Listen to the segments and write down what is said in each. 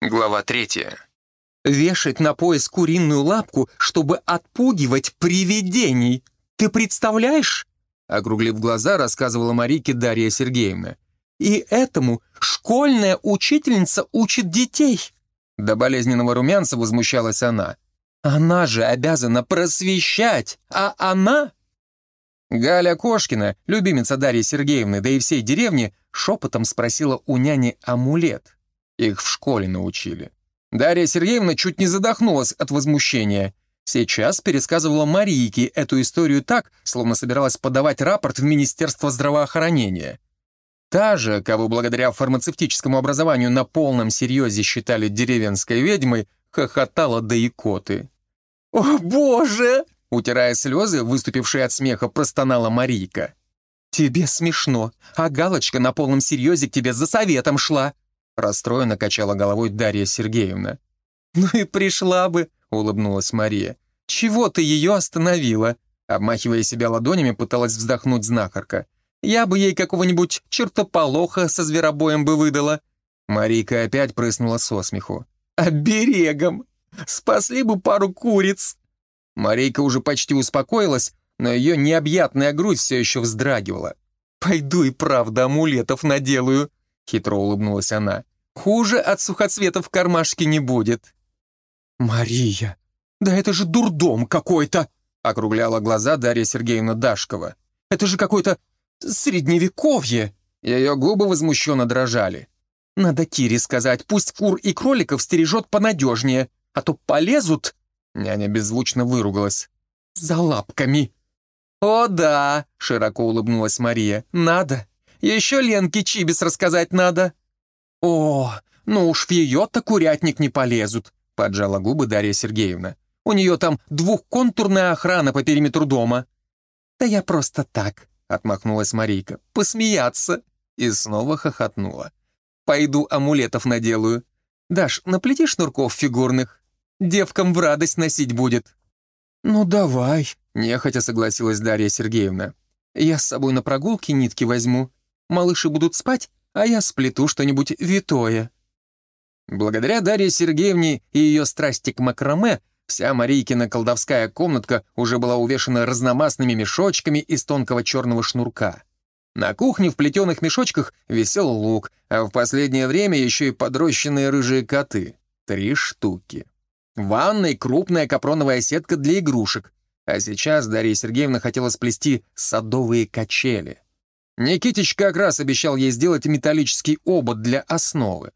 Глава третья. Вешать на пояс куриную лапку, чтобы отпугивать привидений. Ты представляешь? Округлив глаза, рассказывала Марике Дарья Сергеевна. И этому школьная учительница учит детей. До болезненного румянца возмущалась она. Она же обязана просвещать, а она... Галя Кошкина, любимица Дарьи Сергеевны, да и всей деревни, шепотом спросила у няни амулет. Их в школе научили. Дарья Сергеевна чуть не задохнулась от возмущения. Сейчас пересказывала Марийке эту историю так, словно собиралась подавать рапорт в Министерство здравоохранения. Та же, кого благодаря фармацевтическому образованию на полном серьезе считали деревенской ведьмой, хохотала до икоты. «О, боже!» — утирая слезы, выступившие от смеха, простонала Марийка. «Тебе смешно, а галочка на полном серьезе к тебе за советом шла», Расстроенно качала головой Дарья Сергеевна. «Ну и пришла бы», — улыбнулась Мария. «Чего ты ее остановила?» Обмахивая себя ладонями, пыталась вздохнуть знахарка. «Я бы ей какого-нибудь чертополоха со зверобоем бы выдала». Марийка опять прыснула со смеху. «Оберегом! Спасли бы пару куриц!» Марийка уже почти успокоилась, но ее необъятная грудь все еще вздрагивала. «Пойду и правда амулетов наделаю», — хитро улыбнулась она. «Хуже от сухоцветов в кармашке не будет». «Мария, да это же дурдом какой-то!» — округляла глаза Дарья Сергеевна Дашкова. «Это же какое-то средневековье!» Ее губы возмущенно дрожали. «Надо Кире сказать, пусть кур и кроликов стережет понадежнее, а то полезут...» Няня беззвучно выругалась. «За лапками!» «О да!» — широко улыбнулась Мария. «Надо! Еще Ленке Чибис рассказать надо». «О, ну уж в ее-то курятник не полезут», — поджала губы Дарья Сергеевна. «У нее там двухконтурная охрана по периметру дома». «Да я просто так», — отмахнулась Марийка. «Посмеяться». И снова хохотнула. «Пойду амулетов наделаю. Даш, наплети шнурков фигурных. Девкам в радость носить будет». «Ну давай», — нехотя согласилась Дарья Сергеевна. «Я с собой на прогулке нитки возьму. Малыши будут спать, а я сплету что-нибудь витое». Благодаря Дарье Сергеевне и ее страсти к макраме, вся Марийкина колдовская комнатка уже была увешана разномастными мешочками из тонкого черного шнурка. На кухне в плетеных мешочках висел лук, а в последнее время еще и подрощенные рыжие коты. Три штуки. В ванной крупная капроновая сетка для игрушек, а сейчас Дарья Сергеевна хотела сплести садовые качели. Никитич как раз обещал ей сделать металлический обод для основы.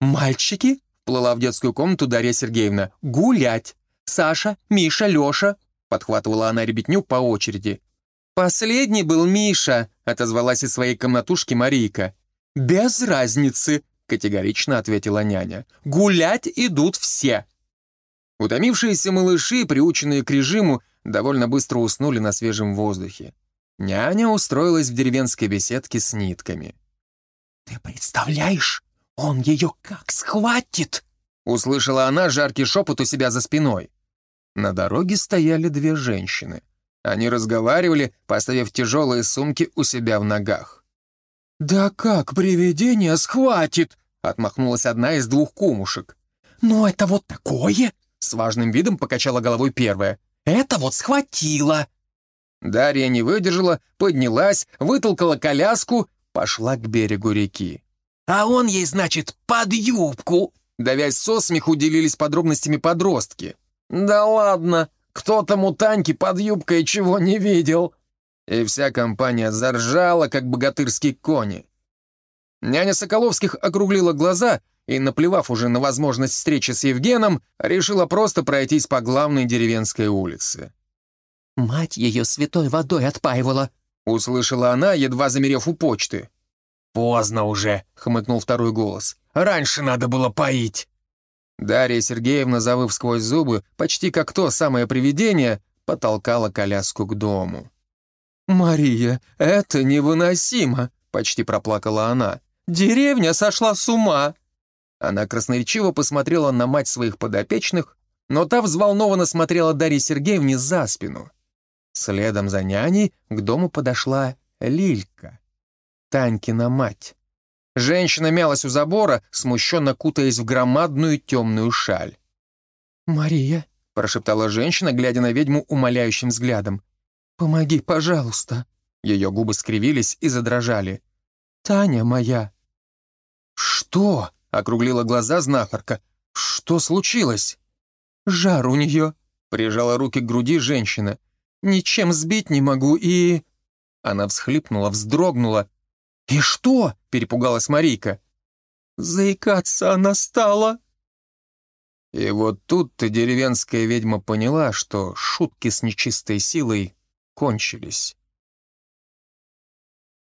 «Мальчики?» — плыла в детскую комнату Дарья Сергеевна. «Гулять! Саша, Миша, Леша!» — подхватывала она ребятню по очереди. «Последний был Миша», — отозвалась из своей комнатушки Марийка. «Без разницы», — категорично ответила няня. «Гулять идут все». Утомившиеся малыши, приученные к режиму, довольно быстро уснули на свежем воздухе. Няня устроилась в деревенской беседке с нитками. «Ты представляешь, он ее как схватит!» Услышала она жаркий шепот у себя за спиной. На дороге стояли две женщины. Они разговаривали, поставив тяжелые сумки у себя в ногах. «Да как привидение схватит?» — отмахнулась одна из двух кумушек. «Ну это вот такое!» — с важным видом покачала головой первая. «Это вот схватило!» Дарья не выдержала, поднялась, вытолкала коляску, пошла к берегу реки. «А он ей, значит, под юбку!» Давясь со смеху, делились подробностями подростки. «Да ладно, кто там у Таньки под юбкой чего не видел?» И вся компания заржала, как богатырские кони. Няня Соколовских округлила глаза и, наплевав уже на возможность встречи с Евгеном, решила просто пройтись по главной деревенской улице. «Мать ее святой водой отпаивала», — услышала она, едва замерев у почты. «Поздно уже», — хмыкнул второй голос. «Раньше надо было поить». Дарья Сергеевна, завыв сквозь зубы, почти как то самое привидение, потолкала коляску к дому. «Мария, это невыносимо!» — почти проплакала она. «Деревня сошла с ума!» Она красноречиво посмотрела на мать своих подопечных, но та взволнованно смотрела Дарье Сергеевне за спину. Следом за няней к дому подошла Лилька, Танькина мать. Женщина мялась у забора, смущенно кутаясь в громадную темную шаль. «Мария», — прошептала женщина, глядя на ведьму умоляющим взглядом, — «помоги, пожалуйста». Ее губы скривились и задрожали. «Таня моя». «Что?» — округлила глаза знахарка. «Что случилось?» «Жар у нее», — прижала руки к груди женщина. «Ничем сбить не могу и...» Она всхлипнула, вздрогнула. «И что?» — перепугалась Марийка. «Заикаться она стала». И вот тут-то деревенская ведьма поняла, что шутки с нечистой силой кончились.